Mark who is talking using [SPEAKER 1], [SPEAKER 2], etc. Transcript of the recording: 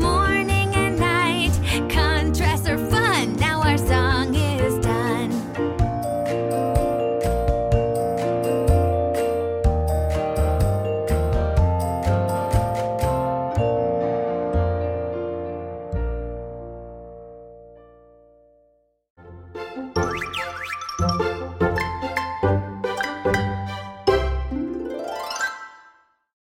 [SPEAKER 1] 梦